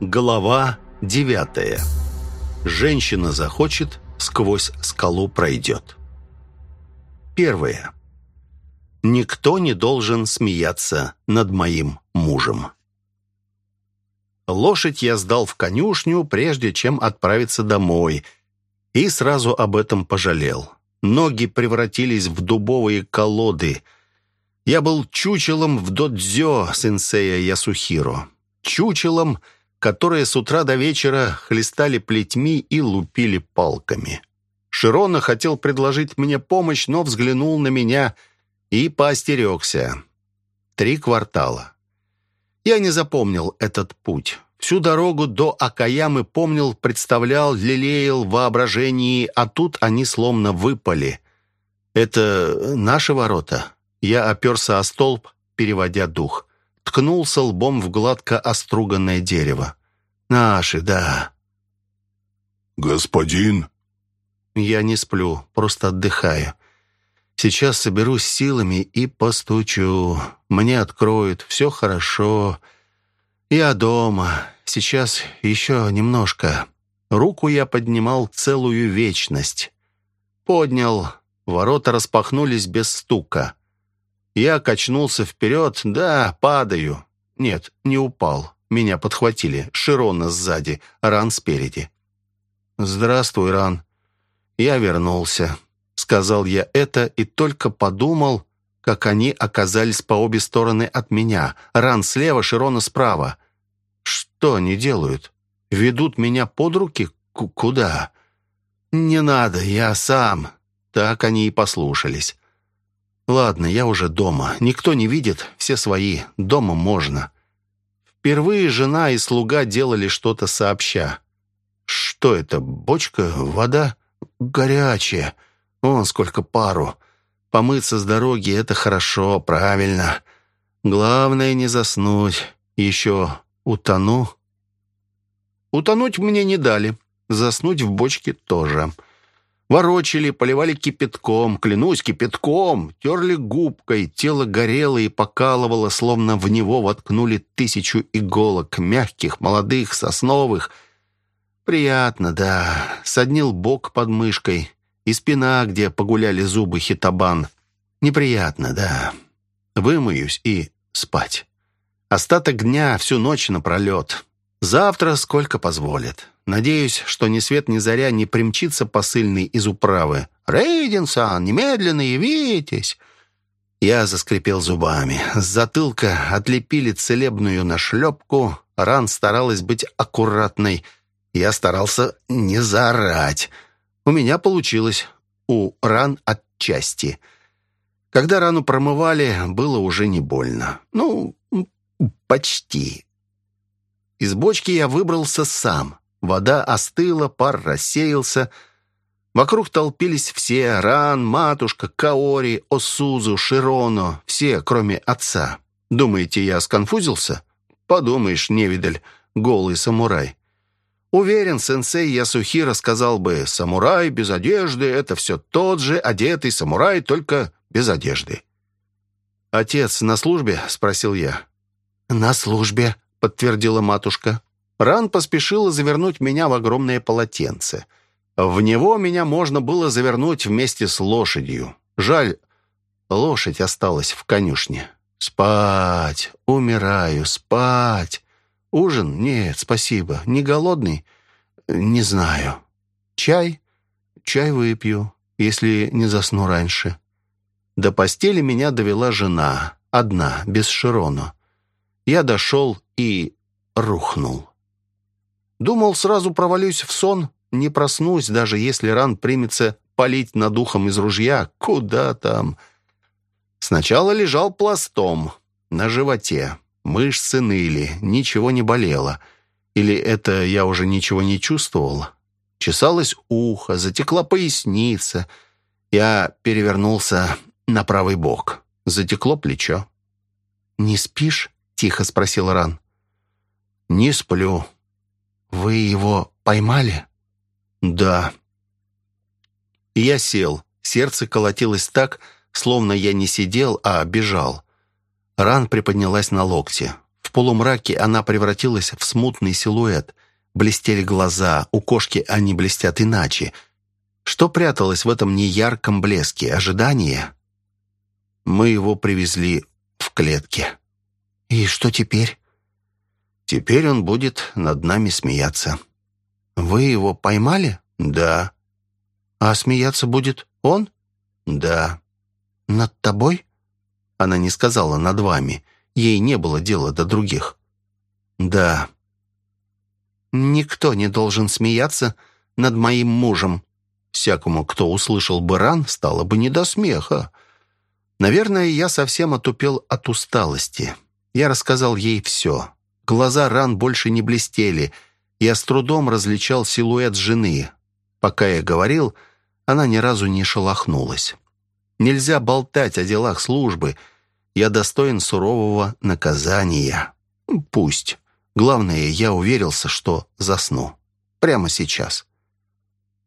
Глава девятая. Женщина захочет, сквозь скалу пройдет. Первое. Никто не должен смеяться над моим мужем. Лошадь я сдал в конюшню, прежде чем отправиться домой, и сразу об этом пожалел. Ноги превратились в дубовые колоды. Я был чучелом в додзё сенсея Ясухиро. Чучелом, которые с утра до вечера хлестали плетьми и лупили палками. Широна хотел предложить мне помощь, но взглянул на меня и поостерегся. Три квартала. Я не запомнил этот путь. Всю дорогу до Акаямы помнил, представлял, лелеял в воображении, а тут они словно выпали. Это наши ворота. Я оперся о столб, переводя дух. Ткнулся лбом в гладко оструганное дерево. Наши, да. «Господин?» Я не сплю, просто отдыхаю. Сейчас соберусь силами и постучу. Мне откроют, все хорошо. Я дома. Сейчас еще немножко. Руку я поднимал целую вечность. Поднял. Ворота распахнулись без стука. Я качнулся вперед. Да, падаю. Нет, не упал. Меня подхватили. Широна сзади, Ран спереди. «Здравствуй, Ран». Я вернулся. Сказал я это и только подумал, как они оказались по обе стороны от меня. Ран слева, Широна справа. Что они делают? Ведут меня под руки? К куда? Не надо, я сам. Так они и послушались. Ладно, я уже дома. Никто не видит, все свои. Дома можно. Впервые жена и слуга делали что-то сообща. Что это, бочка, вода? Горячая. Вон сколько пару. Помыться с дороги — это хорошо, правильно. Главное не заснуть. Еще утону. Утонуть мне не дали. Заснуть в бочке тоже. Ворочали, поливали кипятком, клянусь, кипятком, терли губкой, тело горело и покалывало, словно в него воткнули тысячу иголок, мягких, молодых, сосновых. Приятно, да. Соднил бок под мышкой и спина, где погуляли зубы хитабан. Неприятно, да. Вымоюсь и спать. Остаток дня всю ночь напролет. Завтра сколько позволит. Надеюсь, что ни свет ни заря не примчится посыльный из управы. «Рейдинсон, немедленно явитесь!» Я заскрипел зубами. С затылка отлепили целебную нашлепку. Ран старалась быть аккуратной. Я старался не заорать. У меня получилось. У ран отчасти. Когда рану промывали, было уже не больно. Ну, почти. Из бочки я выбрался сам. Вода остыла, пар рассеялся. Вокруг толпились все — Ран, матушка, Каори, Осузу, Широно, все, кроме отца. Думаете, я сконфузился? Подумаешь, невидаль, голый самурай. Уверен, сенсей Ясухира сказал бы, самурай без одежды — это все тот же одетый самурай, только без одежды. «Отец на службе?» — спросил я. «На службе», — подтвердила матушка. Ран поспешила завернуть меня в огромное полотенце. В него меня можно было завернуть вместе с лошадью. Жаль, лошадь осталась в конюшне. Спать, умираю, спать. Ужин? Нет, спасибо. Не голодный? Не знаю. Чай? Чай выпью, если не засну раньше. До постели меня довела жена, одна, без Широна. Я дошел и рухнул. Думал, сразу провалюсь в сон, не проснусь, даже если ран примется палить над ухом из ружья. Куда там? Сначала лежал пластом, на животе. Мышцы ныли, ничего не болело. Или это я уже ничего не чувствовал? Чесалось ухо, затекла поясница. Я перевернулся на правый бок. Затекло плечо. «Не спишь?» тихо спросил Ран. «Не сплю». «Вы его поймали?» «Да». Я сел. Сердце колотилось так, словно я не сидел, а бежал. Ран приподнялась на локте. В полумраке она превратилась в смутный силуэт. Блестели глаза, у кошки они блестят иначе. Что пряталось в этом неярком блеске? Ожидание? Мы его привезли в клетке. «И что теперь?» «Теперь он будет над нами смеяться». «Вы его поймали?» «Да». «А смеяться будет он?» «Да». «Над тобой?» Она не сказала «над вами». Ей не было дела до других. «Да». «Никто не должен смеяться над моим мужем». Всякому, кто услышал бы ран, стало бы не до смеха. Наверное, я совсем отупел от усталости. Я рассказал ей все. Глаза ран больше не блестели. Я с трудом различал силуэт жены. Пока я говорил, она ни разу не шелохнулась. Нельзя болтать о делах службы. Я достоин сурового наказания. Пусть. Главное, я уверился, что засну. Прямо сейчас.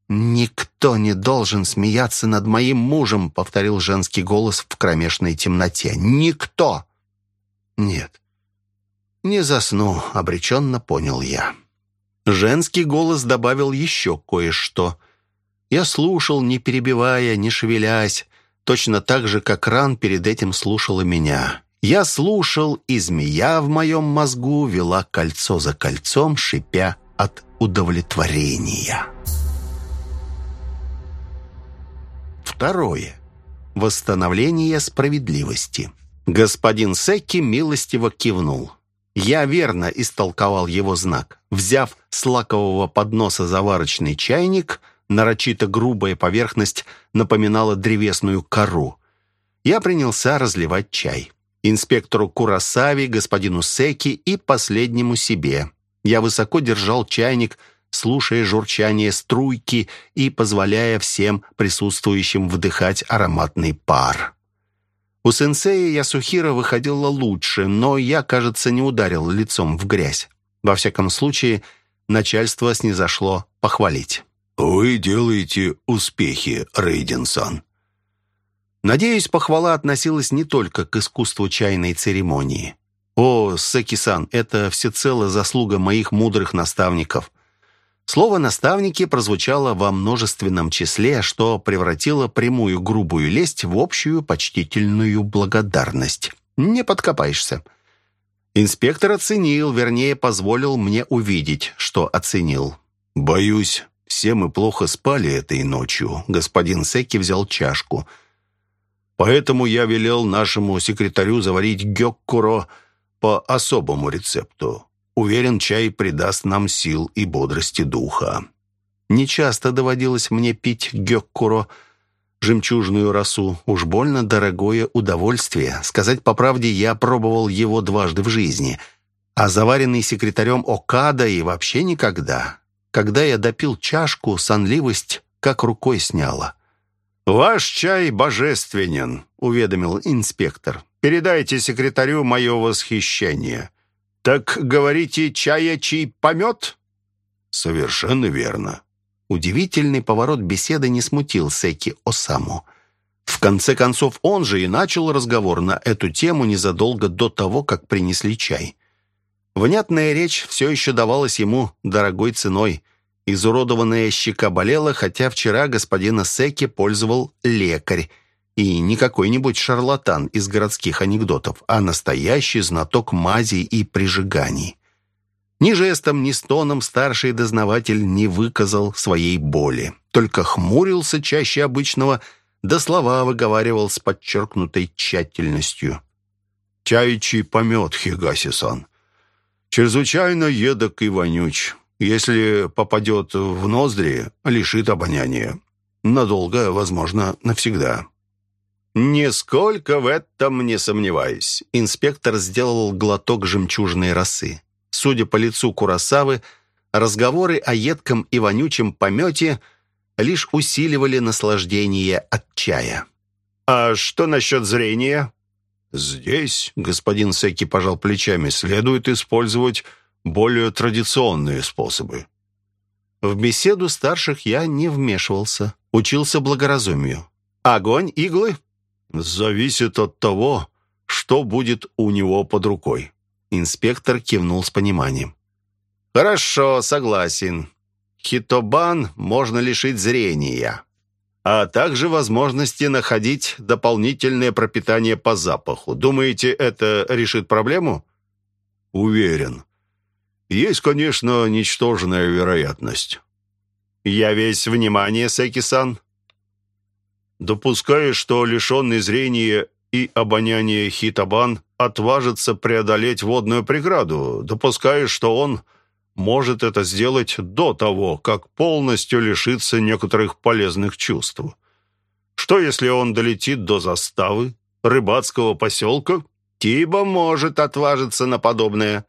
«Никто не должен смеяться над моим мужем», — повторил женский голос в кромешной темноте. «Никто!» «Нет, не засну», — обреченно понял я. Женский голос добавил еще кое-что. Я слушал, не перебивая, не шевелясь, точно так же, как ран перед этим слушала меня. Я слушал, и змея в моем мозгу вела кольцо за кольцом, шипя от удовлетворения. Второе. Восстановление справедливости. Господин Секки милостиво кивнул. Я верно истолковал его знак. Взяв с лакового подноса заварочный чайник, нарочито грубая поверхность напоминала древесную кору. Я принялся разливать чай. Инспектору Курасави, господину Секи и последнему себе. Я высоко держал чайник, слушая журчание струйки и позволяя всем присутствующим вдыхать ароматный пар. У сенсея Ясухира выходило лучше, но я, кажется, не ударил лицом в грязь. Во всяком случае, начальство снизошло похвалить. «Вы делаете успехи, Рейдинсон». Надеюсь, похвала относилась не только к искусству чайной церемонии. О, Секи-сан, это всецело заслуга моих мудрых наставников. Слово «наставники» прозвучало во множественном числе, что превратило прямую грубую лесть в общую почтительную благодарность. Не подкопаешься. Инспектор оценил, вернее, позволил мне увидеть, что оценил. «Боюсь, все мы плохо спали этой ночью», — господин Секи взял чашку. «Поэтому я велел нашему секретарю заварить гёккуро по особому рецепту. Уверен, чай придаст нам сил и бодрости духа. Нечасто доводилось мне пить гёккуро, жемчужную росу. Уж больно дорогое удовольствие. Сказать по правде, я пробовал его дважды в жизни. А заваренный секретарем Окада и вообще никогда. Когда я допил чашку, сонливость как рукой сняла. «Ваш чай божественен», — уведомил инспектор. «Передайте секретарю мое восхищение». «Так, говорите, чаячий помет?» «Совершенно верно». Удивительный поворот беседы не смутил Секи Осаму. В конце концов, он же и начал разговор на эту тему незадолго до того, как принесли чай. Внятная речь все еще давалась ему дорогой ценой. Изуродованная щека болела, хотя вчера господина Секи пользовал лекарь, и не какой-нибудь шарлатан из городских анекдотов, а настоящий знаток мазей и прижиганий. Ни жестом, ни стоном старший дознаватель не выказал своей боли, только хмурился чаще обычного, да слова выговаривал с подчеркнутой тщательностью. «Чаючий помет, Хигаси-сан. Чрезвычайно едок и вонюч. Если попадет в ноздри, лишит обоняния. Надолго, возможно, навсегда». «Нисколько в этом не сомневаюсь». Инспектор сделал глоток жемчужной росы. Судя по лицу Курасавы, разговоры о едком и вонючем помете лишь усиливали наслаждение от чая. «А что насчет зрения?» «Здесь, господин Секи пожал плечами, следует использовать более традиционные способы». В беседу старших я не вмешивался, учился благоразумию. «Огонь, иглы?» Зависит от того, что будет у него под рукой. Инспектор кивнул с пониманием. «Хорошо, согласен. Хитобан можно лишить зрения, а также возможности находить дополнительное пропитание по запаху. Думаете, это решит проблему?» «Уверен. Есть, конечно, ничтожная вероятность». «Я весь внимание, Секи-сан». Допуская, что лишенный зрения и обоняния Хитабан отважится преодолеть водную преграду, допуская, что он может это сделать до того, как полностью лишиться некоторых полезных чувств. Что, если он долетит до заставы, рыбацкого поселка? Тиба может отважиться на подобное.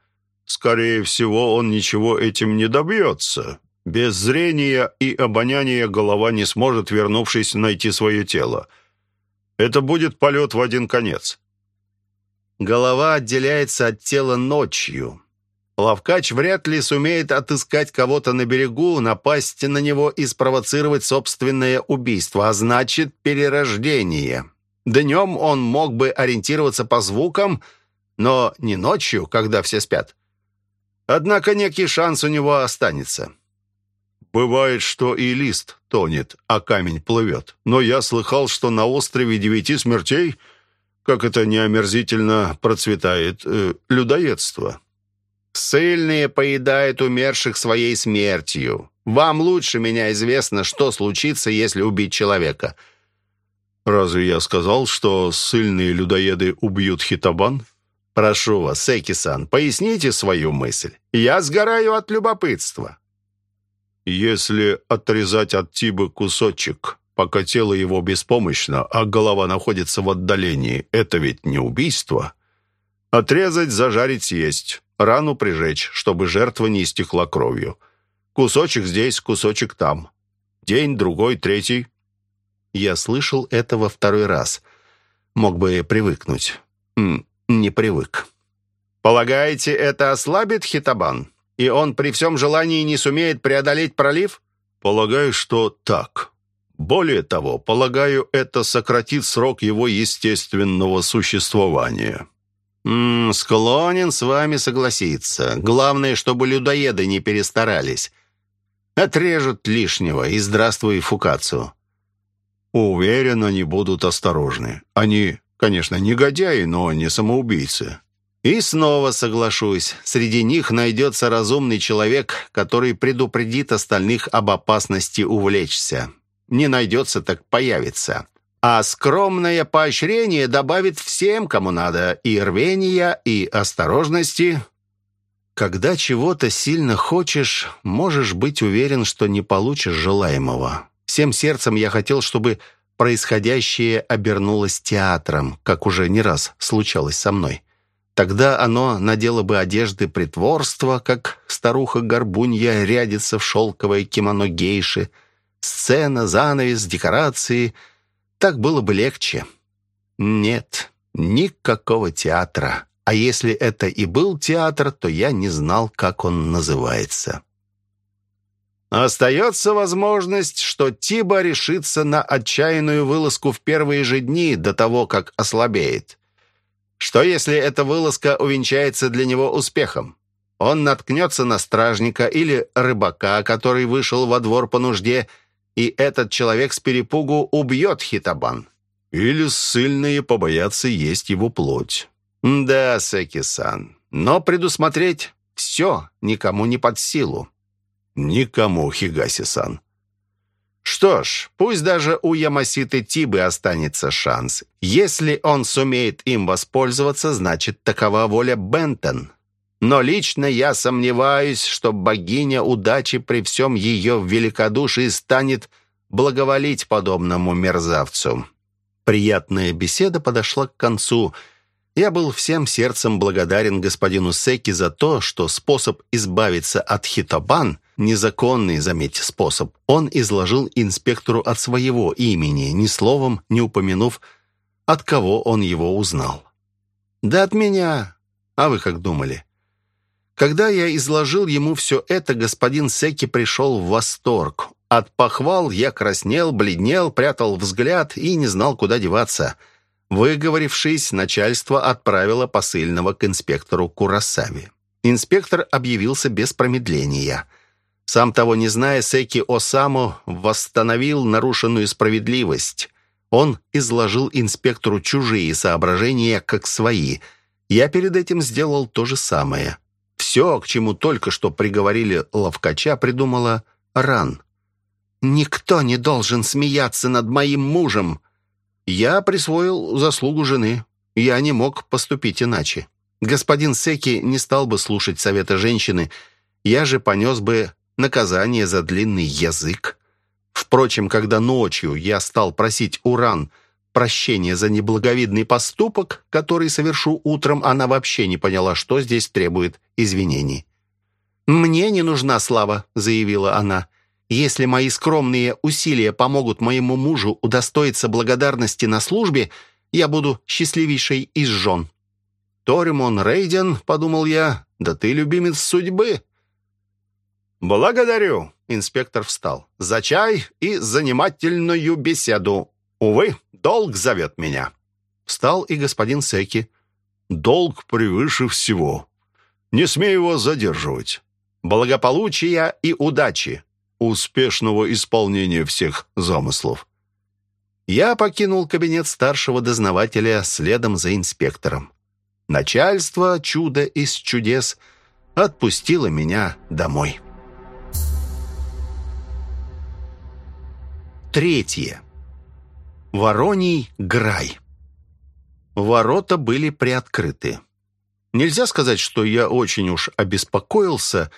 Скорее всего, он ничего этим не добьется. Без зрения и обоняния голова не сможет, вернувшись, найти свое тело. Это будет полет в один конец. Голова отделяется от тела ночью. Лавкач вряд ли сумеет отыскать кого-то на берегу, напасть на него и спровоцировать собственное убийство, а значит, перерождение. Днем он мог бы ориентироваться по звукам, но не ночью, когда все спят. Однако некий шанс у него останется. Бывает, что и лист тонет, а камень плывет. Но я слыхал, что на острове девяти смертей, как это неомерзительно процветает, э, людоедство. Сыльные поедают умерших своей смертью. Вам лучше меня известно, что случится, если убить человека. Разве я сказал, что сыльные людоеды убьют хитабан? Прошу вас, Секи-сан, поясните свою мысль. Я сгораю от любопытства. Если отрезать от Тибы кусочек, пока тело его беспомощно, а голова находится в отдалении, это ведь не убийство? Отрезать, зажарить, съесть. Рану прижечь, чтобы жертва не истекла кровью. Кусочек здесь, кусочек там. День, другой, третий. Я слышал это во второй раз. Мог бы привыкнуть. Не привык. Полагаете, это ослабит Хитабан? И он при всем желании не сумеет преодолеть пролив? Полагаю, что так. Более того, полагаю, это сократит срок его естественного существования. М -м, склонен с вами согласиться. Главное, чтобы людоеды не перестарались. Отрежут лишнего и здравствуй Фукацию. Уверен, они будут осторожны. Они, конечно, негодяи, но не самоубийцы. И снова соглашусь, среди них найдется разумный человек, который предупредит остальных об опасности увлечься. Не найдется, так появится. А скромное поощрение добавит всем, кому надо, и рвения, и осторожности. Когда чего-то сильно хочешь, можешь быть уверен, что не получишь желаемого. Всем сердцем я хотел, чтобы происходящее обернулось театром, как уже не раз случалось со мной. Тогда оно надело бы одежды притворства, как старуха-горбунья рядится в шелковое кимоно гейши. Сцена, занавес, декорации. Так было бы легче. Нет, никакого театра. А если это и был театр, то я не знал, как он называется. Остается возможность, что Тиба решится на отчаянную вылазку в первые же дни до того, как ослабеет. Что, если эта вылазка увенчается для него успехом? Он наткнется на стражника или рыбака, который вышел во двор по нужде, и этот человек с перепугу убьет Хитабан. Или ссыльные побоятся есть его плоть. Да, Секи-сан, но предусмотреть все никому не под силу. Никому, Хигаси-сан. Что ж, пусть даже у Ямаситы Тибы останется шанс. Если он сумеет им воспользоваться, значит, такова воля Бентон. Но лично я сомневаюсь, что богиня удачи при всем ее великодушии станет благоволить подобному мерзавцу. Приятная беседа подошла к концу. Я был всем сердцем благодарен господину Секи за то, что способ избавиться от хитобан Незаконный, заметьте, способ. Он изложил инспектору от своего имени, ни словом не упомянув, от кого он его узнал. «Да от меня. А вы как думали?» Когда я изложил ему все это, господин Секи пришел в восторг. От похвал я краснел, бледнел, прятал взгляд и не знал, куда деваться. Выговорившись, начальство отправило посыльного к инспектору Курасави. Инспектор объявился без промедления. Сам того не зная, Секи Осаму восстановил нарушенную справедливость. Он изложил инспектору чужие соображения, как свои. Я перед этим сделал то же самое. Все, к чему только что приговорили Ловкача, придумала Ран. «Никто не должен смеяться над моим мужем!» Я присвоил заслугу жены. Я не мог поступить иначе. Господин Секи не стал бы слушать совета женщины. Я же понес бы наказание за длинный язык. Впрочем, когда ночью я стал просить Уран прощения за неблаговидный поступок, который совершу утром, она вообще не поняла, что здесь требует извинений. «Мне не нужна слава», — заявила она. «Если мои скромные усилия помогут моему мужу удостоиться благодарности на службе, я буду счастливейшей из жен». «Торимон Рейден», — подумал я, — «да ты любимец судьбы». «Благодарю», — инспектор встал, — «за чай и занимательную беседу. Увы, долг зовет меня». Встал и господин Секи. «Долг превыше всего. Не смею вас задерживать. Благополучия и удачи. Успешного исполнения всех замыслов». Я покинул кабинет старшего дознавателя следом за инспектором. Начальство, чудо из чудес, отпустило меня домой. Третье. Вороний Грай. Ворота были приоткрыты. Нельзя сказать, что я очень уж обеспокоился,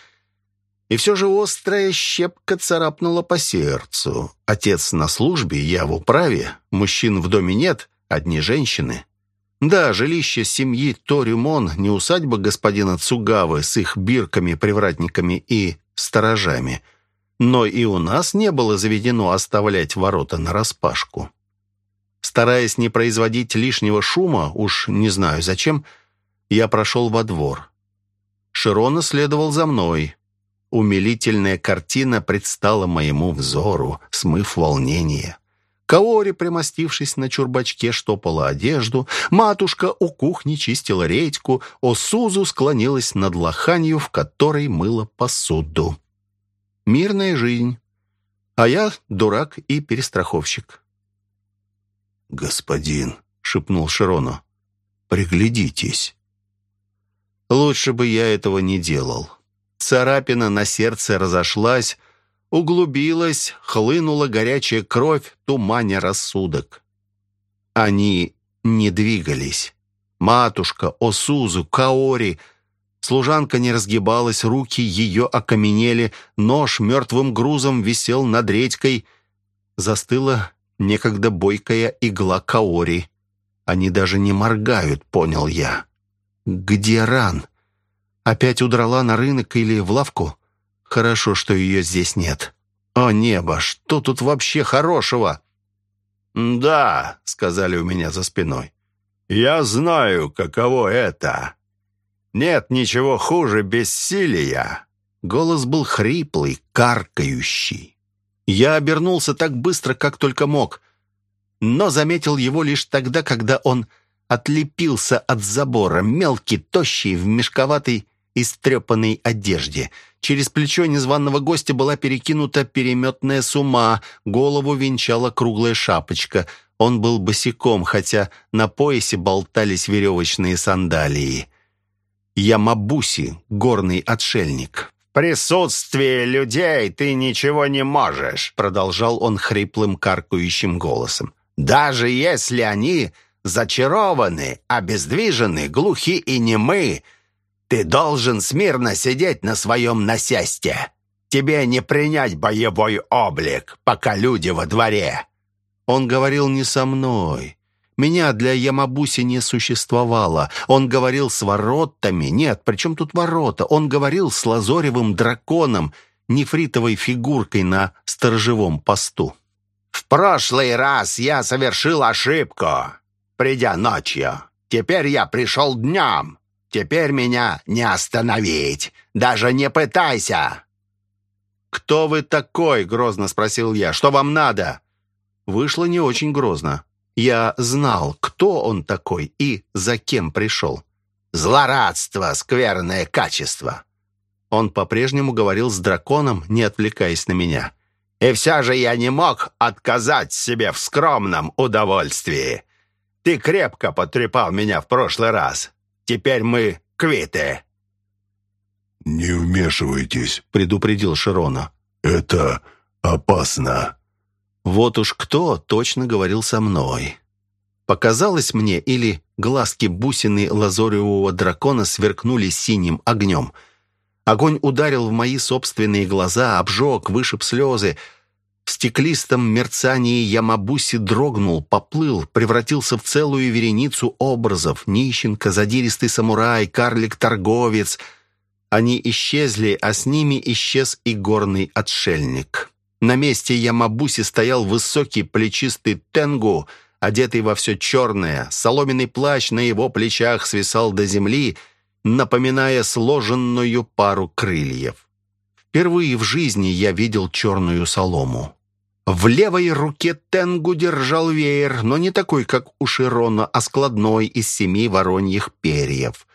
и все же острая щепка царапнула по сердцу. Отец на службе, я в управе, мужчин в доме нет, одни женщины. Да, жилище семьи Торюмон, не усадьба господина Цугавы с их бирками, привратниками и сторожами – но и у нас не было заведено оставлять ворота нараспашку. Стараясь не производить лишнего шума, уж не знаю зачем, я прошел во двор. Широна следовал за мной. Умилительная картина предстала моему взору, смыв волнение. Каори, примостившись на чурбачке, штопала одежду, матушка у кухни чистила редьку, Осузу склонилась над лоханью, в которой мыла посуду. Мирная жизнь. А я дурак и перестраховщик. «Господин», — шепнул Широну, — «приглядитесь». Лучше бы я этого не делал. Царапина на сердце разошлась, углубилась, хлынула горячая кровь, туманя рассудок. Они не двигались. Матушка, Осузу, Каори — Служанка не разгибалась, руки ее окаменели, нож мертвым грузом висел над редькой. Застыла некогда бойкая игла Каори. Они даже не моргают, понял я. Где ран? Опять удрала на рынок или в лавку? Хорошо, что ее здесь нет. О небо, что тут вообще хорошего? «Да», — сказали у меня за спиной. «Я знаю, каково это. Нет ничего хуже бессилия». Голос был хриплый, каркающий. Я обернулся так быстро, как только мог, но заметил его лишь тогда, когда он отлепился от забора, мелкий, тощий, в мешковатой, истрепанной одежде. Через плечо незваного гостя была перекинута переметная сума, голову венчала круглая шапочка. Он был босиком, хотя на поясе болтались веревочные сандалии. Ямабуси, горный отшельник. «В присутствии людей ты ничего не можешь», продолжал он хриплым каркающим голосом. «Даже если они зачарованы, обездвижены, глухи и немы, ты должен смирно сидеть на своем насесте. Тебе не принять боевой облик, пока люди во дворе». Он говорил не со мной. Меня для Ямабуси не существовало. Он говорил с воротами. Нет, при чем тут ворота? Он говорил с лазоревым драконом, нефритовой фигуркой на сторожевом посту. «В прошлый раз я совершил ошибку, придя ночью. Теперь я пришел днем. Теперь меня не остановить. Даже не пытайся!» «Кто вы такой?» — грозно спросил я. «Что вам надо?» Вышло не очень грозно. Я знал, кто он такой и за кем пришел. «Злорадство — скверное качество!» Он по-прежнему говорил с драконом, не отвлекаясь на меня. «И все же я не мог отказать себе в скромном удовольствии. Ты крепко потрепал меня в прошлый раз. Теперь мы квиты». «Не вмешивайтесь», — предупредил Широна. «Это опасно». Вот уж кто точно говорил со мной. Показалось мне, или глазки бусины лазоревого дракона сверкнули синим огнем. Огонь ударил в мои собственные глаза, обжег, вышиб слезы. В стеклистом мерцании Ямабуси дрогнул, поплыл, превратился в целую вереницу образов. Нищенка, задиристый самурай, карлик-торговец. Они исчезли, а с ними исчез и горный отшельник. На месте Ямабуси стоял высокий плечистый тенгу, одетый во все черное. Соломенный плащ на его плечах свисал до земли, напоминая сложенную пару крыльев. Впервые в жизни я видел черную солому. В левой руке Тенгу держал веер, но не такой, как у Широна, а складной из семи вороньих перьев.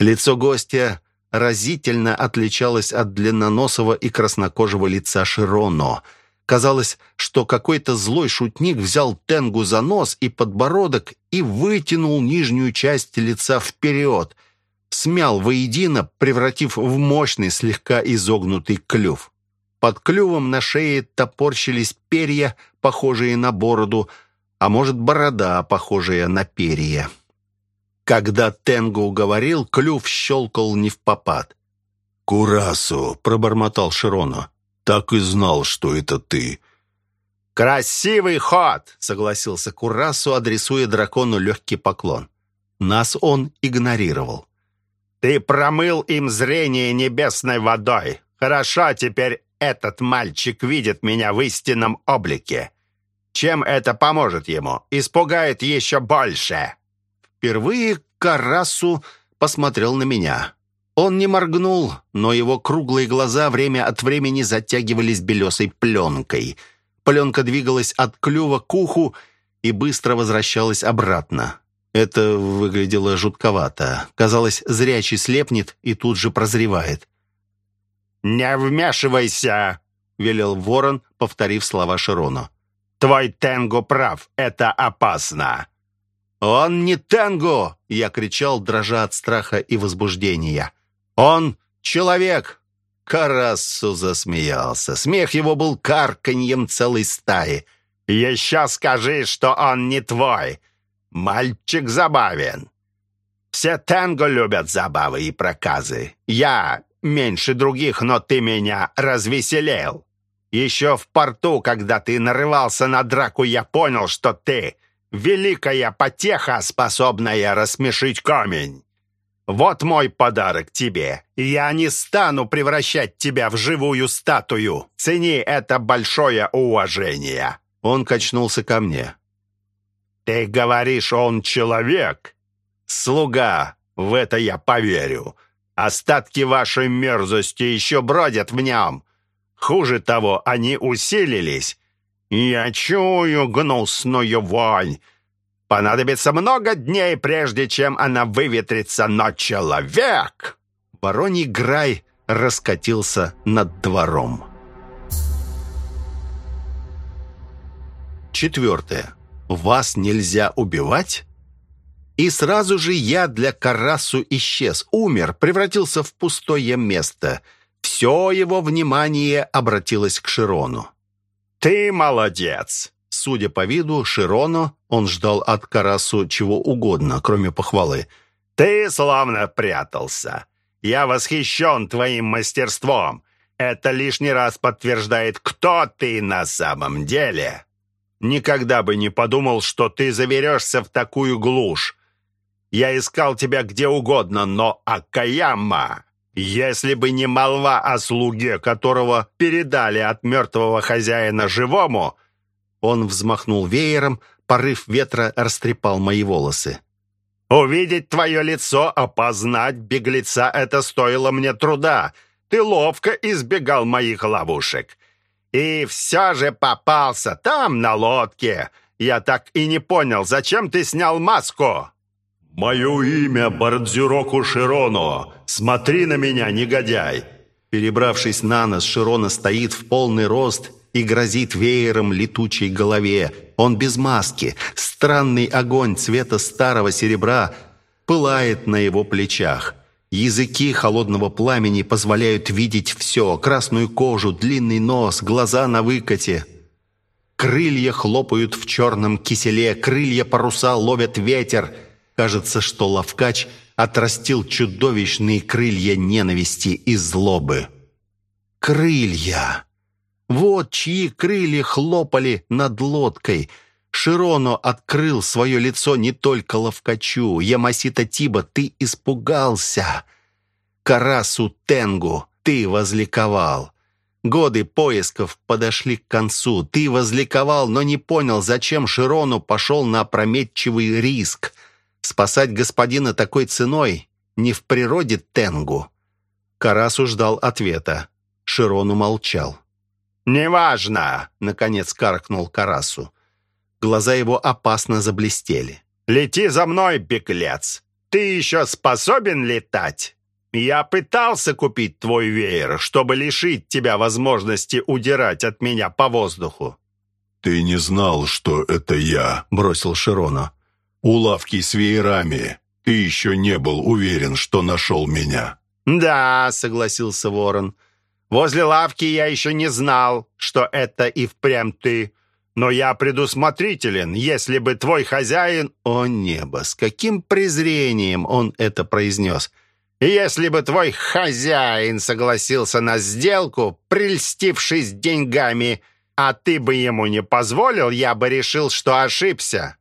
Лицо гостя разительно отличалось от длинноносого и краснокожего лица Широно. Казалось, что какой-то злой шутник взял Тенгу за нос и подбородок и вытянул нижнюю часть лица вперед, смял воедино, превратив в мощный слегка изогнутый клюв. Под клювом на шее топорщились перья, похожие на бороду, а может, борода, похожая на перья. Когда Тенгу говорил, клюв щелкал не в попад. «Курасу!» — пробормотал Широно. «Так и знал, что это ты». «Красивый ход!» — согласился Курасу, адресуя дракону легкий поклон. Нас он игнорировал. «Ты промыл им зрение небесной водой. Хорошо, теперь этот мальчик видит меня в истинном облике. Чем это поможет ему? Испугает еще больше!» Впервые Карасу посмотрел на меня. Он не моргнул, но его круглые глаза время от времени затягивались белесой пленкой. Пленка двигалась от клюва к уху и быстро возвращалась обратно. Это выглядело жутковато. Казалось, зрячий слепнет и тут же прозревает. «Не вмешивайся!» — велел ворон, повторив слова Широну. «Твой Тенгу прав, это опасно!» «Он не Тенго!» — я кричал, дрожа от страха и возбуждения. «Он человек!» Карассу засмеялся. Смех его был карканьем целой стаи. «Еще скажи, что он не твой! Мальчик забавен!» «Все Тенго любят забавы и проказы. Я меньше других, но ты меня развеселил. Еще в порту, когда ты нарывался на драку, я понял, что ты великая потеха, способная рассмешить камень. Вот мой подарок тебе. Я не стану превращать тебя в живую статую. Цени это большое уважение». Он качнулся ко мне. «Ты говоришь, он человек?» «Слуга, в это я поверю. Остатки вашей мерзости еще бродят в нем. Хуже того, они усилились. Я чую гнусную вонь. Понадобится много дней, прежде чем она выветрится, но человек...» Вороний Грай раскатился над двором. Четвертое. Вас нельзя убивать? И сразу же я для Карасу исчез, умер, превратился в пустое место. Все его внимание обратилось к Широну. «Ты молодец!» Судя по виду, Широно, он ждал от Карасу чего угодно, кроме похвалы. «Ты славно прятался. Я восхищен твоим мастерством. Это лишний раз подтверждает, кто ты на самом деле. Никогда бы не подумал, что ты заверешься в такую глушь. Я искал тебя где угодно, но Акаяма, если бы не молва о слуге, которого передали от мертвого хозяина живому...» Он взмахнул веером, порыв ветра растрепал мои волосы. «Увидеть твое лицо, опознать беглеца — это стоило мне труда. Ты ловко избегал моих ловушек. И все же попался там, на лодке, Я так и не понял, зачем ты снял маску?» «Мое имя Бардзюроку Широно. Смотри на меня, негодяй!» Перебравшись на нос, Широна стоит в полный рост и грозит веером летучей голове. Он без маски. Странный огонь цвета старого серебра пылает на его плечах. Языки холодного пламени позволяют видеть все. Красную кожу, длинный нос, глаза на выкате. Крылья хлопают в черном киселе, крылья паруса ловят ветер. Кажется, что ловкач отрастил чудовищные крылья ненависти и злобы. Крылья! Вот чьи крылья хлопали над лодкой. Широно открыл свое лицо не только ловкачу. Ямасита Тиба, ты испугался. Карасу Тенгу, ты возликовал. Годы поисков подошли к концу. Ты возликовал, но не понял, зачем Широну пошел на опрометчивый риск. Спасать господина такой ценой не в природе Тенгу. Карасу ждал ответа. Широну молчал. «Неважно!» — наконец каркнул Карасу. Глаза его опасно заблестели. «Лети за мной, беглец! Ты еще способен летать?» Я пытался купить твой веер, чтобы лишить тебя возможности удирать от меня по воздуху». «Ты не знал, что это я», — бросил Широна. «У лавки с веерами. Ты еще не был уверен, что нашел меня». «Да», — согласился Ворон. «Возле лавки я еще не знал, что это и впрямь ты. Но я предусмотрителен, если бы твой хозяин...» «О небо! С каким презрением он это произнес!» Если бы твой хозяин согласился на сделку, прельстившись деньгами, а ты бы ему не позволил, я бы решил, что ошибся.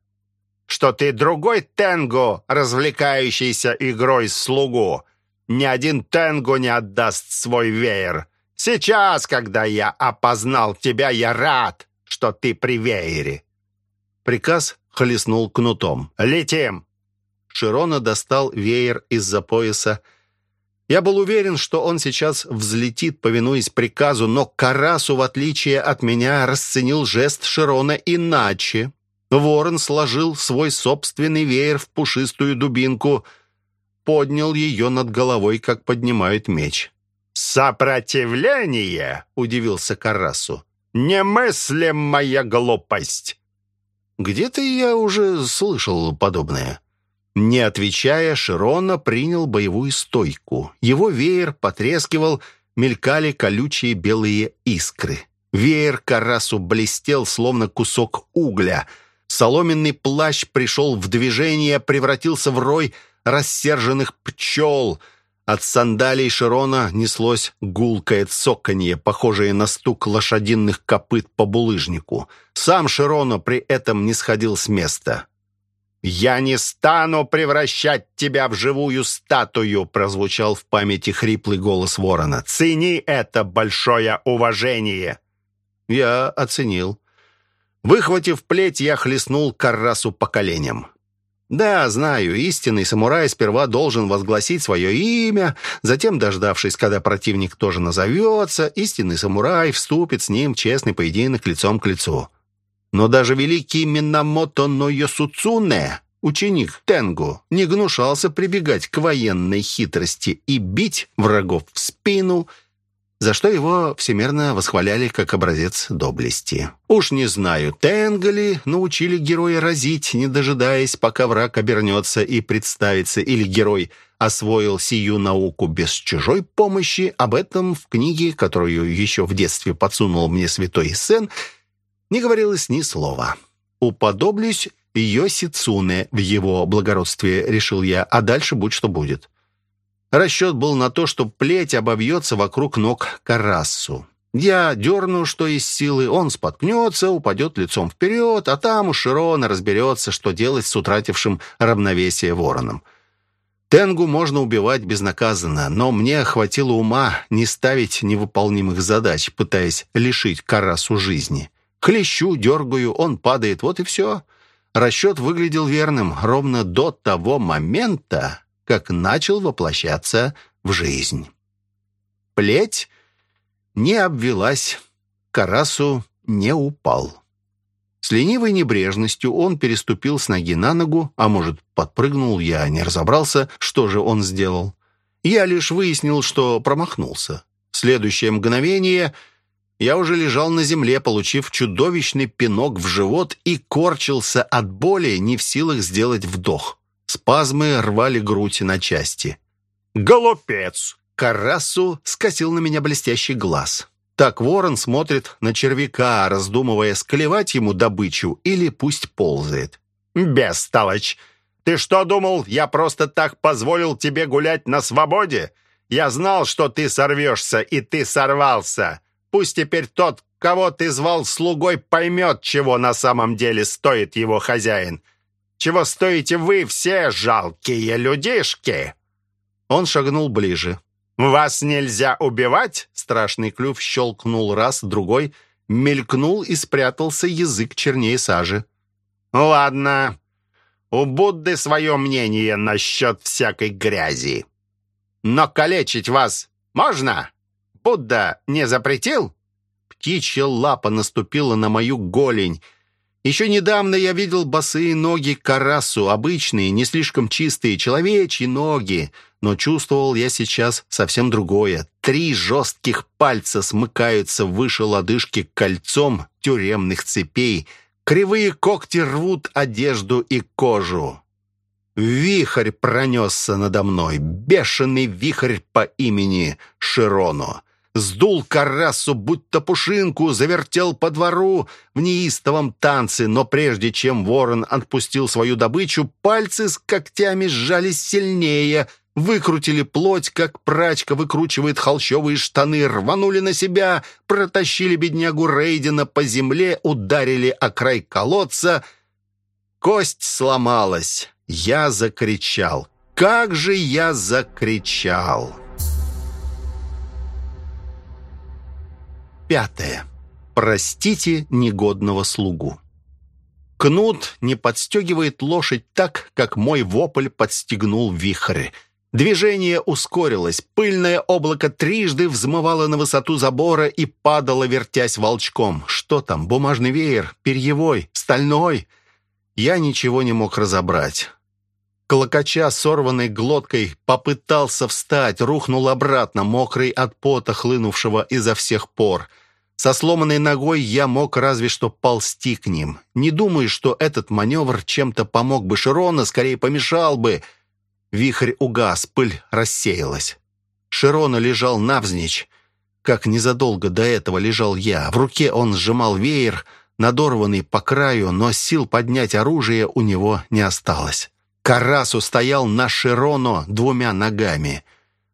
Что ты другой Тенгу, развлекающийся игрой слугу. Ни один Тенгу не отдаст свой веер. Сейчас, когда я опознал тебя, я рад, что ты при веере. Приказ хлестнул кнутом. «Летим!» Широна достал веер из-за пояса. Я был уверен, что он сейчас взлетит, повинуясь приказу, но Карасу, в отличие от меня, расценил жест Широна иначе. Ворон сложил свой собственный веер в пушистую дубинку, поднял ее над головой, как поднимают меч. «Сопротивление!» — удивился Карасу. «Немыслимая глупость!» «Где-то я уже слышал подобное». Не отвечая, Широна принял боевую стойку. Его веер потрескивал, мелькали колючие белые искры. Веер Карасу блестел, словно кусок угля. Соломенный плащ пришел в движение, превратился в рой рассерженных пчел. От сандалий Широна неслось гулкое цоканье, похожее на стук лошадиных копыт по булыжнику. Сам Широна при этом не сходил с места. «Я не стану превращать тебя в живую статую», прозвучал в памяти хриплый голос ворона. «Цени это большое уважение». Я оценил. Выхватив плеть, я хлестнул Каррасу по коленям. Да, знаю, истинный самурай сперва должен возгласить свое имя, затем, дождавшись, когда противник тоже назовется, истинный самурай вступит с ним в честный поединок лицом к лицу. Но даже великий Минамото но ученик Тенгу, не гнушался прибегать к военной хитрости и бить врагов в спину, за что его всемерно восхваляли как образец доблести. Уж не знаю, Тенга ли научили героя разить, не дожидаясь, пока враг обернется и представится, или герой освоил сию науку без чужой помощи. Об этом в книге, которую еще в детстве подсунул мне святой Сен, не говорилось ни слова. «Уподоблюсь Йоси Цуне в его благородстве», — решил я, «а дальше будь что будет». Расчет был на то, что плеть обовьется вокруг ног Карассу. Я дерну, что из силы, он споткнется, упадет лицом вперед, а там у Широна разберется, что делать с утратившим равновесие вороном. Тенгу можно убивать безнаказанно, но мне хватило ума не ставить невыполнимых задач, пытаясь лишить Карасу жизни. Хлещу, дергаю, он падает, вот и все. Расчет выглядел верным ровно до того момента, как начал воплощаться в жизнь. Плеть не обвелась, Карасу не упал. С ленивой небрежностью он переступил с ноги на ногу, а может, подпрыгнул, я не разобрался, что же он сделал. Я лишь выяснил, что промахнулся. В следующее мгновение я уже лежал на земле, получив чудовищный пинок в живот и корчился от боли, не в силах сделать вдох. Спазмы рвали грудь на части. «Голубец!» Карасу скосил на меня блестящий глаз. Так ворон смотрит на червяка, раздумывая, склевать ему добычу или пусть ползает. «Бестолочь! Ты что думал, я просто так позволил тебе гулять на свободе? Я знал, что ты сорвешься, и ты сорвался. Пусть теперь тот, кого ты звал слугой, поймет, чего на самом деле стоит его хозяин. Чего стоите вы все, жалкие людишки?» Он шагнул ближе. «Вас нельзя убивать?» Страшный клюв щелкнул раз, другой, мелькнул и спрятался язык чернее сажи. «Ладно, у Будды свое мнение насчет всякой грязи. Но калечить вас можно? Будда не запретил?» Птичья лапа наступила на мою голень. Еще недавно я видел босые ноги Карасу, обычные, не слишком чистые, человечьи ноги. Но чувствовал я сейчас совсем другое. Три жестких пальца смыкаются выше лодыжки кольцом тюремных цепей — Кривые когти рвут одежду и кожу. Вихрь пронесся надо мной, бешеный вихрь по имени Широно. Сдул карасу, будто пушинку, завертел по двору в неистовом танце, но прежде чем ворон отпустил свою добычу, пальцы с когтями сжались сильнее — выкрутили плоть, как прачка выкручивает холщовые штаны, рванули на себя, протащили беднягу Рейдена по земле, ударили о край колодца. Кость сломалась. Я закричал. Как же я закричал! Пятое. Простите негодного слугу. Кнут не подстегивает лошадь так, как мой вопль подстегнул вихрь. Движение ускорилось. Пыльное облако трижды взмывало на высоту забора и падало, вертясь волчком. Что там? Бумажный веер? Перьевой? Стальной? Я ничего не мог разобрать. Клокоча сорванной глоткой попытался встать, рухнул обратно, мокрый от пота, хлынувшего изо всех пор. Со сломанной ногой я мог разве что ползти к ним. Не думаю, что этот маневр чем-то помог бы Широна, скорее помешал бы — Вихрь угас, пыль рассеялась. Широна лежал навзничь, как незадолго до этого лежал я. В руке он сжимал веер, надорванный по краю, но сил поднять оружие у него не осталось. Карасу стоял на Широно двумя ногами.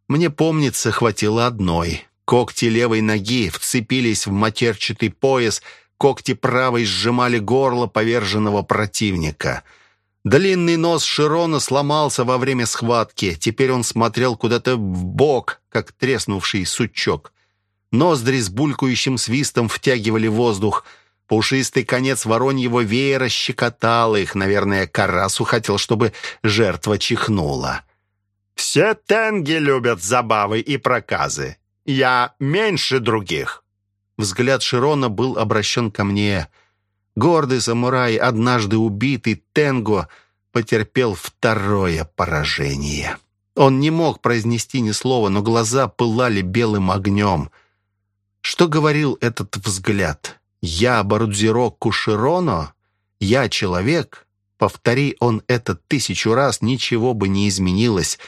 Мне, помнится, хватило одной. Когти левой ноги вцепились в матерчатый пояс, когти правой сжимали горло поверженного противника — Длинный нос Широна сломался во время схватки. Теперь он смотрел куда-то в бок, как треснувший сучок. Ноздри с булькающим свистом втягивали воздух. Пушистый конец вороньего веера щекотал их. Наверное, Карасу хотел, чтобы жертва чихнула. «Все тенги любят забавы и проказы. Я меньше других». Взгляд Широна был обращен ко мне – Гордый самурай, однажды убитый Тенго, потерпел второе поражение. Он не мог произнести ни слова, но глаза пылали белым огнем. Что говорил этот взгляд? «Я Барудзиро Кушироно? Я человек?» Повтори он это тысячу раз, ничего бы не изменилось.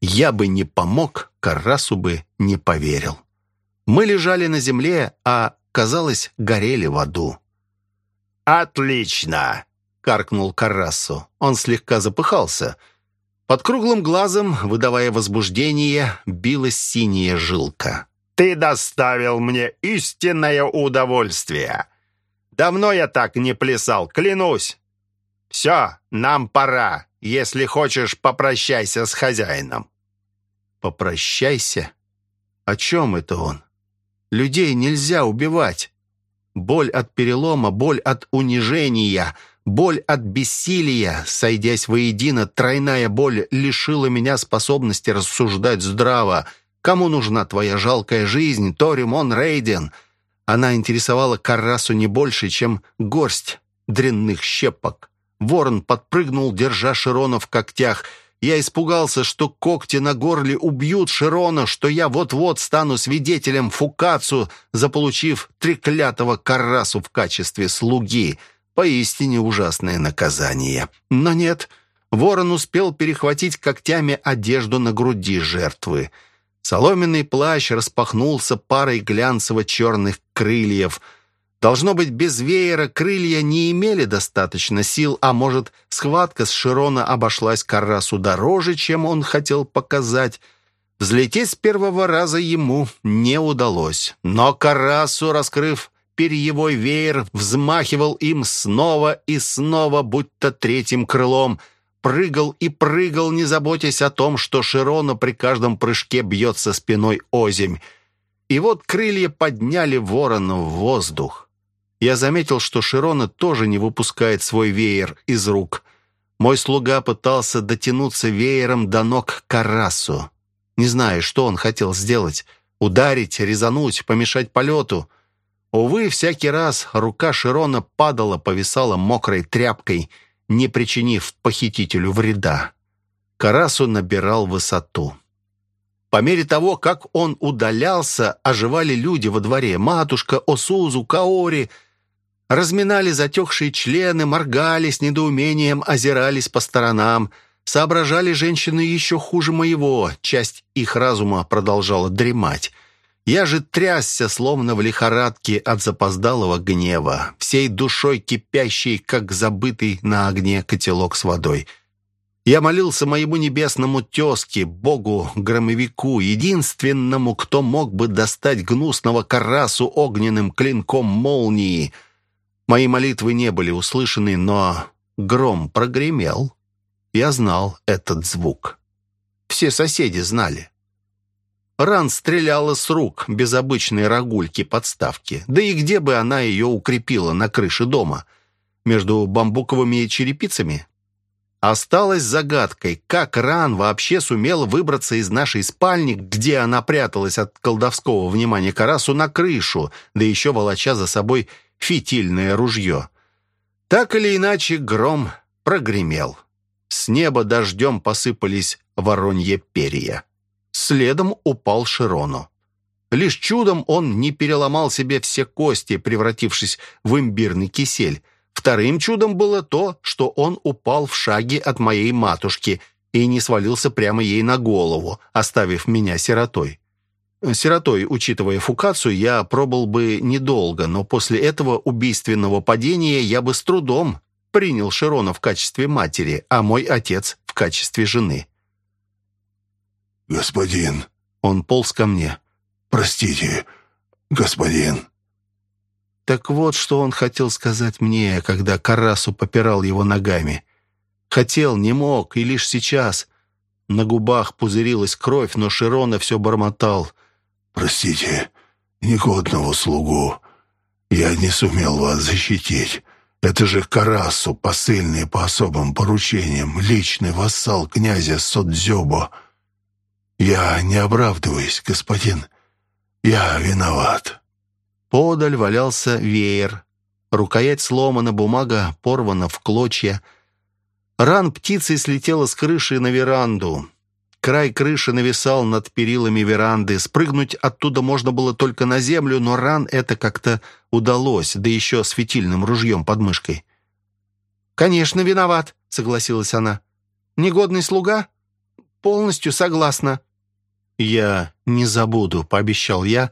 Я бы не помог, Карасу бы не поверил. Мы лежали на земле, а, казалось, горели в аду. «Отлично!» — каркнул Карасу. Он слегка запыхался. Под круглым глазом, выдавая возбуждение, билась синяя жилка. «Ты доставил мне истинное удовольствие! Давно я так не плясал, клянусь! Все, нам пора. Если хочешь, попрощайся с хозяином». «Попрощайся? О чем это он? Людей нельзя убивать!» Боль от перелома, боль от унижения, боль от бессилия, сойдясь воедино, тройная боль лишила меня способности рассуждать здраво. Кому нужна твоя жалкая жизнь, Торимон Рейден? Она интересовала Каррасу не больше, чем горсть дрянных щепок. Ворон подпрыгнул, держа Широна в когтях. Я испугался, что когти на горле убьют Широна, что я вот-вот стану свидетелем фукацу, заполучив треклятого карасу в качестве слуги. Поистине ужасное наказание. Но нет, ворон успел перехватить когтями одежду на груди жертвы. Соломенный плащ распахнулся парой глянцево-черных крыльев — Должно быть, без веера крылья не имели достаточно сил, а может, схватка с Широна обошлась Карасу дороже, чем он хотел показать. Взлететь с первого раза ему не удалось. Но Карасу, раскрыв перьевой веер, взмахивал им снова и снова, будто третьим крылом, прыгал и прыгал, не заботясь о том, что Широна при каждом прыжке бьется спиной озимь. И вот крылья подняли ворона в воздух. Я заметил, что Широна тоже не выпускает свой веер из рук. Мой слуга пытался дотянуться веером до ног Карасу. Не знаю, что он хотел сделать. Ударить, резануть, помешать полету. Увы, всякий раз рука Широна падала, повисала мокрой тряпкой, не причинив похитителю вреда. Карасу набирал высоту. По мере того, как он удалялся, оживали люди во дворе. Матушка, Осузу, Каори — разминали затекшие члены, моргали с недоумением, озирались по сторонам. Соображали женщины еще хуже моего, часть их разума продолжала дремать. Я же трясся, словно в лихорадке от запоздалого гнева, всей душой кипящей, как забытый на огне котелок с водой. Я молился моему небесному тезке, богу-громовику, единственному, кто мог бы достать гнусного карасу огненным клинком молнии — Мои молитвы не были услышаны, но гром прогремел. Я знал этот звук. Все соседи знали. Ран стреляла с рук, без обычной рогульки-подставки. Да и где бы она ее укрепила на крыше дома? Между бамбуковыми черепицами? Осталось загадкой, как Ран вообще сумела выбраться из нашей спальни, где она пряталась от колдовского внимания Карасу, на крышу, да еще волоча за собой фитильное ружье. Так или иначе, гром прогремел. С неба дождем посыпались воронье перья. Следом упал Широну. Лишь чудом он не переломал себе все кости, превратившись в имбирный кисель. Вторым чудом было то, что он упал в шаге от моей матушки и не свалился прямо ей на голову, оставив меня сиротой. Сиротой, учитывая фукацию, я пробыл бы недолго, но после этого убийственного падения я бы с трудом принял Широна в качестве матери, а мой отец в качестве жены. «Господин...» Он полз ко мне. «Простите, господин...» Так вот, что он хотел сказать мне, когда Карасу попирал его ногами. Хотел, не мог, и лишь сейчас. На губах пузырилась кровь, но Широна все бормотал — «Простите, негодного слугу. Я не сумел вас защитить. Это же Карасу, посыльный по особым поручениям, личный вассал князя Содзёбо. Я не оправдываюсь, господин. Я виноват». Подаль валялся веер. Рукоять сломана, бумага порвана в клочья. Ран птицей слетела с крыши на веранду. Край крыши нависал над перилами веранды. Спрыгнуть оттуда можно было только на землю, но ран это как-то удалось, да еще с фитильным ружьем под мышкой. «Конечно, виноват», — согласилась она. «Негодный слуга?» «Полностью согласна». «Я не забуду», — пообещал я,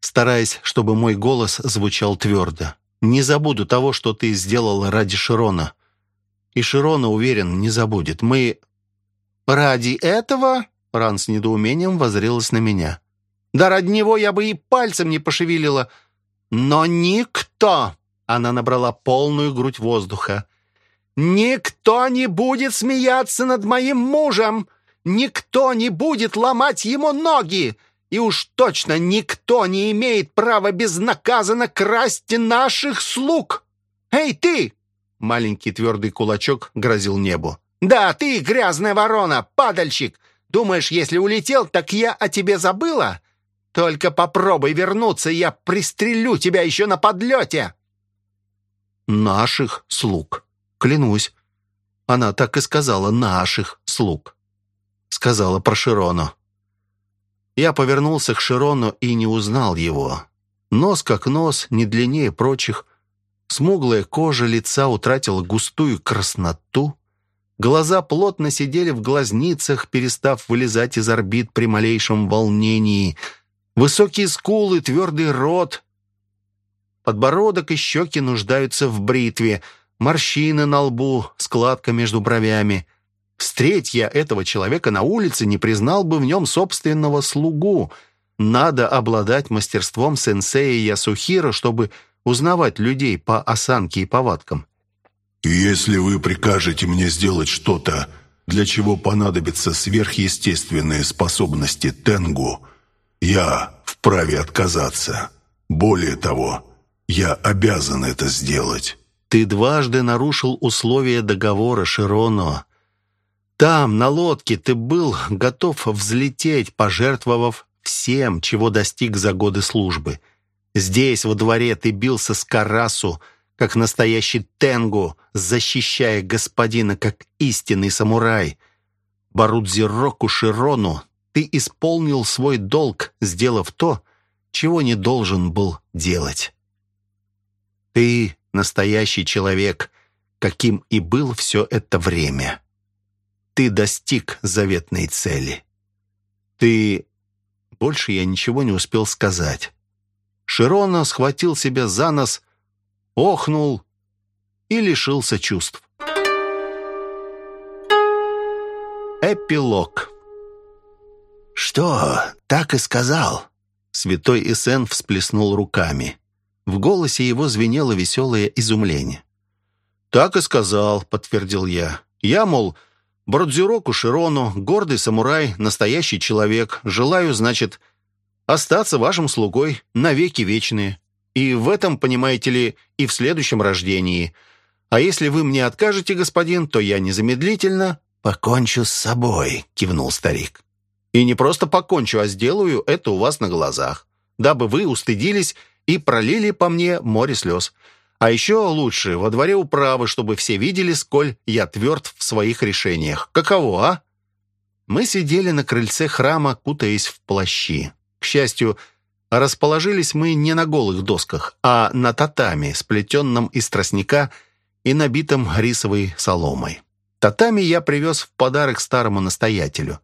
стараясь, чтобы мой голос звучал твердо. «Не забуду того, что ты сделала ради Широна». И Широна, уверен, не забудет. Мы «Ради этого?» — Ран с недоумением возрелась на меня. «Да ради него я бы и пальцем не пошевелила. Но никто!» — она набрала полную грудь воздуха. «Никто не будет смеяться над моим мужем! Никто не будет ломать ему ноги! И уж точно никто не имеет права безнаказанно красть наших слуг! Эй, ты!» Маленький твердый кулачок грозил небу. «Да, ты, грязная ворона, падальщик! Думаешь, если улетел, так я о тебе забыла? Только попробуй вернуться, я пристрелю тебя еще на подлете!» наших слуг. Клянусь. Она так и сказала «наших слуг». Сказала про Широну. Я повернулся к Широну и не узнал его. Нос как нос, не длиннее прочих. Смуглая кожа лица утратила густую красноту. Глаза плотно сидели в глазницах, перестав вылезать из орбит при малейшем волнении. Высокие скулы, твердый рот. Подбородок и щеки нуждаются в бритве. Морщины на лбу, складка между бровями. Встреть я этого человека на улице, не признал бы в нем собственного слугу. Надо обладать мастерством сенсея Ясухира, чтобы узнавать людей по осанке и повадкам. «Если вы прикажете мне сделать что-то, для чего понадобятся сверхъестественные способности Тенгу, я вправе отказаться. Более того, я обязан это сделать». «Ты дважды нарушил условия договора, Широно. Там, на лодке, ты был готов взлететь, пожертвовав всем, чего достиг за годы службы. Здесь, во дворе, ты бился с Карасу, как настоящий тенгу, защищая господина, как истинный самурай. Барудзироку Широну, ты исполнил свой долг, сделав то, чего не должен был делать. Ты настоящий человек, каким и был все это время. Ты достиг заветной цели. Ты... Больше я ничего не успел сказать. Широна схватил себя за нос, охнул и лишился чувств. Эпилог «Что, так и сказал?» Святой Исен всплеснул руками. В голосе его звенело веселое изумление. «Так и сказал», — подтвердил я. «Я, мол, Бродзюроку Широну, гордый самурай, настоящий человек. Желаю, значит, остаться вашим слугой навеки вечные. И в этом, понимаете ли, и в следующем рождении. А если вы мне откажете, господин, то я незамедлительно...» «Покончу с собой», — кивнул старик. «И не просто покончу, а сделаю это у вас на глазах, дабы вы устыдились и пролили по мне море слез. А еще лучше во дворе управы, чтобы все видели, сколь я тверд в своих решениях. Каково, а?» Мы сидели на крыльце храма, кутаясь в плащи. К счастью, расположились мы не на голых досках, а на татами, сплетенном из тростника и набитом рисовой соломой. Татами я привез в подарок старому настоятелю.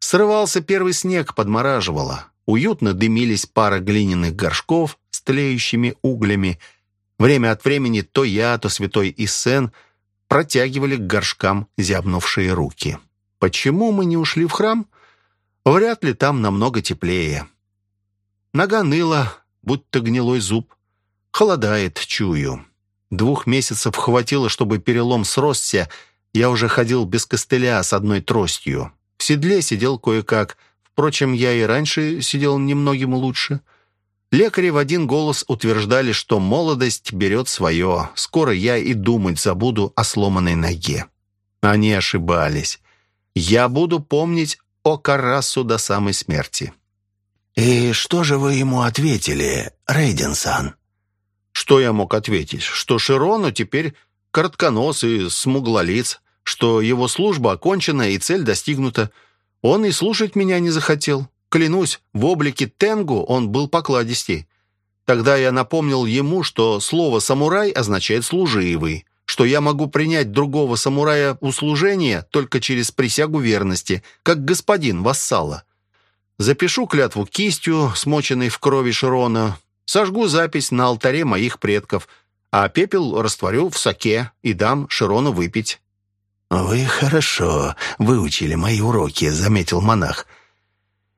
Срывался первый снег, подмораживало. Уютно дымились пара глиняных горшков с тлеющими углями – Время от времени то я, то святой Иссен протягивали к горшкам зябнувшие руки. Почему мы не ушли в храм? Вряд ли там намного теплее. Нога ныла, будто гнилой зуб. Холодает, чую. Двух месяцев хватило, чтобы перелом сросся. Я уже ходил без костыля с одной тростью. В седле сидел кое-как. Впрочем, я и раньше сидел немногим лучше. — Лекари в один голос утверждали, что молодость берет свое. Скоро я и думать забуду о сломанной ноге. Они ошибались. Я буду помнить о Карасу до самой смерти. «И что же вы ему ответили, Рейденсан?» Что я мог ответить? Что Широну теперь коротконос и смуглолиц, что его служба окончена и цель достигнута. Он и слушать меня не захотел. Клянусь, в облике Тенгу он был покладистей. Тогда я напомнил ему, что слово «самурай» означает «служивый», что я могу принять другого самурая у служения только через присягу верности, как господин вассала. Запишу клятву кистью, смоченной в крови Широна, сожгу запись на алтаре моих предков, а пепел растворю в соке и дам Широну выпить». «Вы хорошо выучили мои уроки», — заметил монах.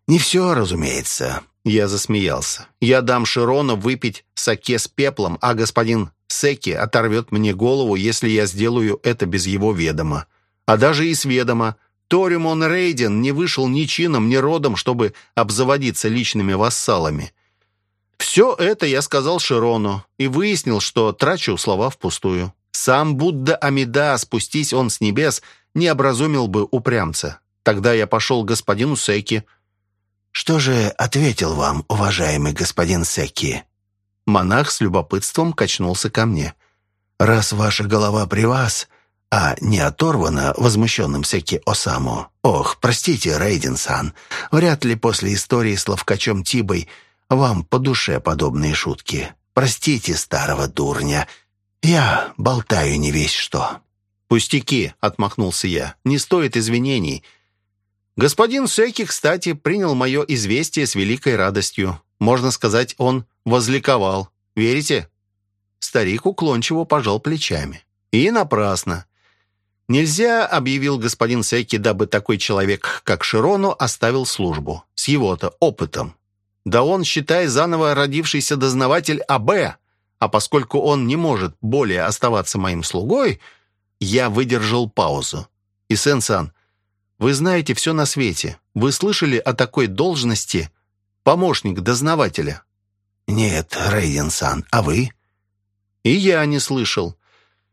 «Не все, разумеется». Я засмеялся. «Я дам Широна выпить саке с пеплом, а господин Секи оторвет мне голову, если я сделаю это без его ведома. А даже и с ведома. Торимон Рейден не вышел ни чином, ни родом, чтобы обзаводиться личными вассалами. Все это я сказал Широну и выяснил, что трачу слова впустую. Сам Будда Амида, спустись он с небес, не образумил бы упрямца. Тогда я пошел к господину Секи, «Что же ответил вам, уважаемый господин Секи?» Монах с любопытством качнулся ко мне. «Раз ваша голова при вас, а не оторвана возмущенным Секи Осаму, ох, простите, Рейден-сан, вряд ли после истории с ловкачом Тибой вам по душе подобные шутки. Простите старого дурня, я болтаю не весь что». «Пустяки», — отмахнулся я, — «не стоит извинений». Господин Секи, кстати, принял мое известие с великой радостью. Можно сказать, он возликовал. Верите? Старик уклончиво пожал плечами. И напрасно. Нельзя, объявил господин Секи, дабы такой человек, как Широну, оставил службу. С его-то опытом. Да он, считай, заново родившийся дознаватель АБ. А поскольку он не может более оставаться моим слугой, я выдержал паузу. И Сен-сан, вы знаете все на свете. Вы слышали о такой должности помощник дознавателя?» «Нет, Рейден-сан, а вы?» «И я не слышал.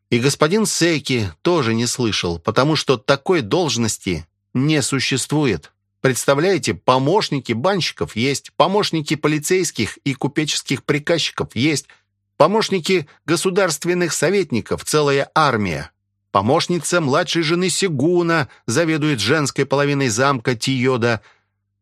И господин Секи тоже не слышал, потому что такой должности не существует. Представляете, помощники банщиков есть, помощники полицейских и купеческих приказчиков есть, помощники государственных советников, целая армия. Помощница младшей жены Сигуна заведует женской половиной замка Тиода,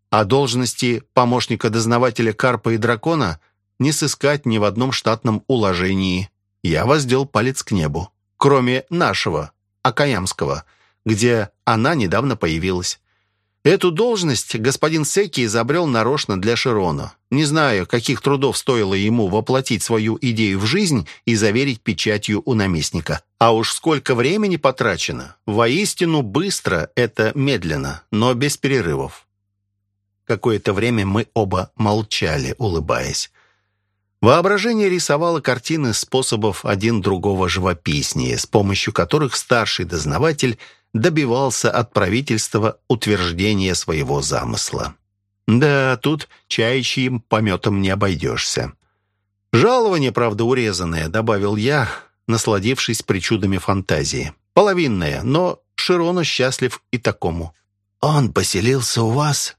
а должности помощника-дознавателя Карпа и Дракона не сыскать ни в одном штатном уложении. Я воздел палец к небу, кроме нашего, Акаямского, где она недавно появилась. Эту должность господин Секи изобрел нарочно для Широна. Не знаю, каких трудов стоило ему воплотить свою идею в жизнь и заверить печатью у наместника. А уж сколько времени потрачено. Воистину быстро, это медленно, но без перерывов. Какое-то время мы оба молчали, улыбаясь. Воображение рисовало картины способов один другого живописнее, с помощью которых старший дознаватель – добивался от правительства утверждения своего замысла. Да, тут чаячьим пометом не обойдешься. «Жалование, правда, урезанное», — добавил я, насладившись причудами фантазии. «Половинное, но Широну счастлив и такому». «Он поселился у вас?»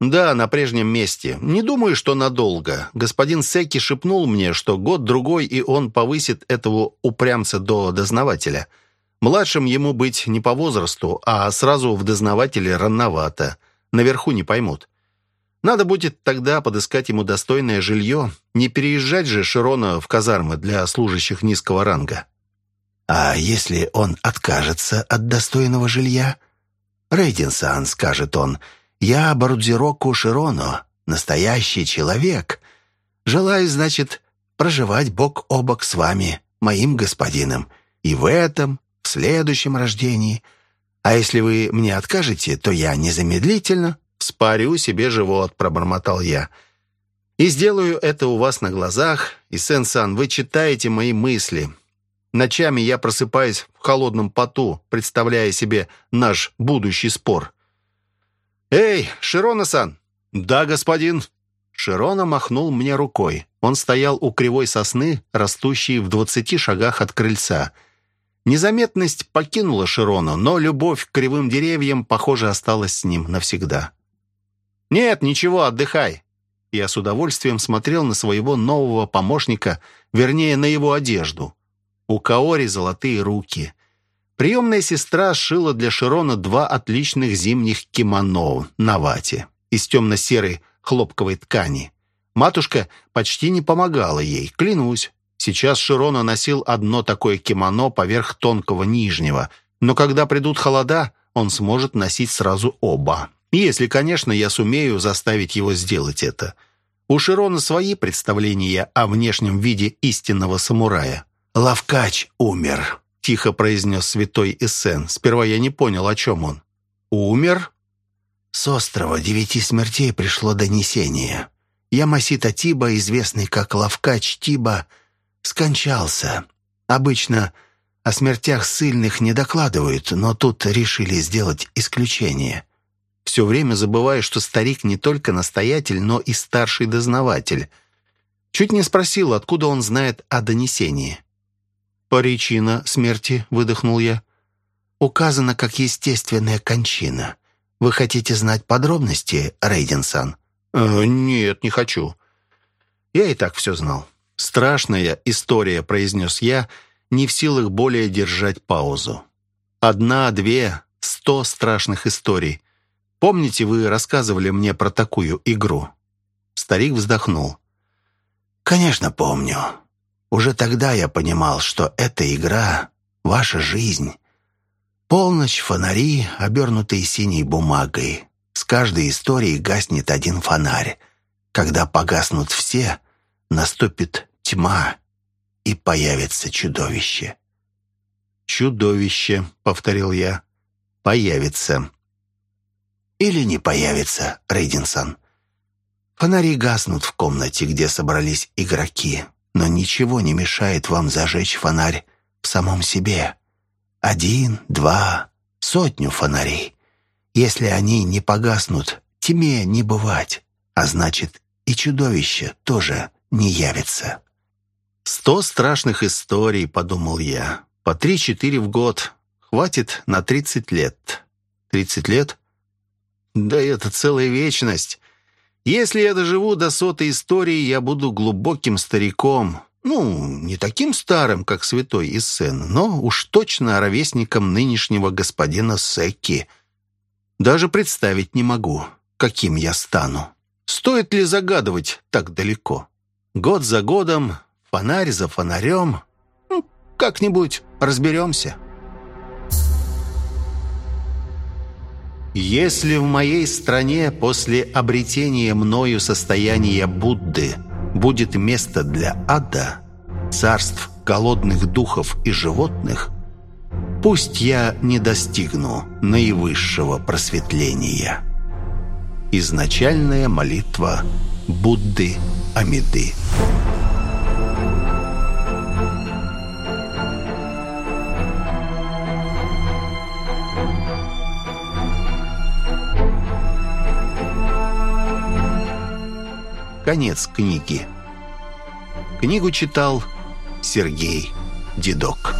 «Да, на прежнем месте. Не думаю, что надолго. Господин Секи шепнул мне, что год-другой, и он повысит этого упрямца до дознавателя. Младшим ему быть не по возрасту, а сразу в дознавателе рановато. Наверху не поймут. Надо будет тогда подыскать ему достойное жилье. Не переезжать же Широна в казармы для служащих низкого ранга. А если он откажется от достойного жилья? Рейдинсан, скажет он, я Барудзироку Широно, настоящий человек. Желаю, значит, проживать бок о бок с вами, моим господином, и в этом, в следующем рождении. А если вы мне откажете, то я незамедлительно спарю себе живот», — пробормотал я. «И сделаю это у вас на глазах, и, Сен-Сан, вы читаете мои мысли. Ночами я просыпаюсь в холодном поту, представляя себе наш будущий спор». «Эй, Широна-сан!» «Да, господин!» Широна махнул мне рукой. Он стоял у кривой сосны, растущей в двадцати шагах от крыльца — Незаметность покинула Широна, но любовь к кривым деревьям, похоже, осталась с ним навсегда. «Нет, ничего, отдыхай». Я с удовольствием смотрел на своего нового помощника, вернее, на его одежду. У Каори золотые руки. Приемная сестра сшила для Широна два отличных зимних кимоно на вате из темно-серой хлопковой ткани. Матушка почти не помогала ей, клянусь. Сейчас Широна носил одно такое кимоно поверх тонкого нижнего, но когда придут холода, он сможет носить сразу оба. Если, конечно, я сумею заставить его сделать это. У Широна свои представления о внешнем виде истинного самурая. «Лавкач умер», — тихо произнес святой Эссен. Сперва я не понял, о чем он. «Умер?» С острова девяти смертей пришло донесение. Ямасита Тиба, известный как Лавкач Тиба, — скончался. Обычно о смертях сильных не докладывают, но тут решили сделать исключение. Все время забываю, что старик не только настоятель, но и старший дознаватель. Чуть не спросил, откуда он знает о донесении. «Причина смерти», — выдохнул я. «Указана как естественная кончина. Вы хотите знать подробности, Рейденсан?» э, «Нет, не хочу. Я и так все знал. «Страшная история», — произнес я, не в силах более держать паузу. Одна, две, сто страшных историй. Помните, вы рассказывали мне про такую игру?» Старик вздохнул. «Конечно, помню. Уже тогда я понимал, что эта игра — ваша жизнь. Полночь, фонари, обернутые синей бумагой. С каждой историей гаснет один фонарь. Когда погаснут все, наступит тьма, и появится чудовище. «Чудовище», — повторил я, — «появится». «Или не появится, Рейдинсон. Фонари гаснут в комнате, где собрались игроки, но ничего не мешает вам зажечь фонарь в самом себе. Один, два, сотню фонарей. Если они не погаснут, тьме не бывать, а значит и чудовище тоже не явится». «Сто страшных историй», — подумал я. «По три-четыре в год. Хватит на тридцать лет». «Тридцать лет? Да это целая вечность. Если я доживу до сотой истории, я буду глубоким стариком. Ну, не таким старым, как святой Иссен, но уж точно ровесником нынешнего господина Секки. Даже представить не могу, каким я стану. Стоит ли загадывать так далеко? Год за годом Фонарь за фонарем. Ну, как-нибудь разберемся. Если в моей стране после обретения мною состояния Будды будет место для ада, царств голодных духов и животных, пусть я не достигну наивысшего просветления. Изначальная молитва Будды Амиды. Конец книги. Книгу читал Сергей Дедок.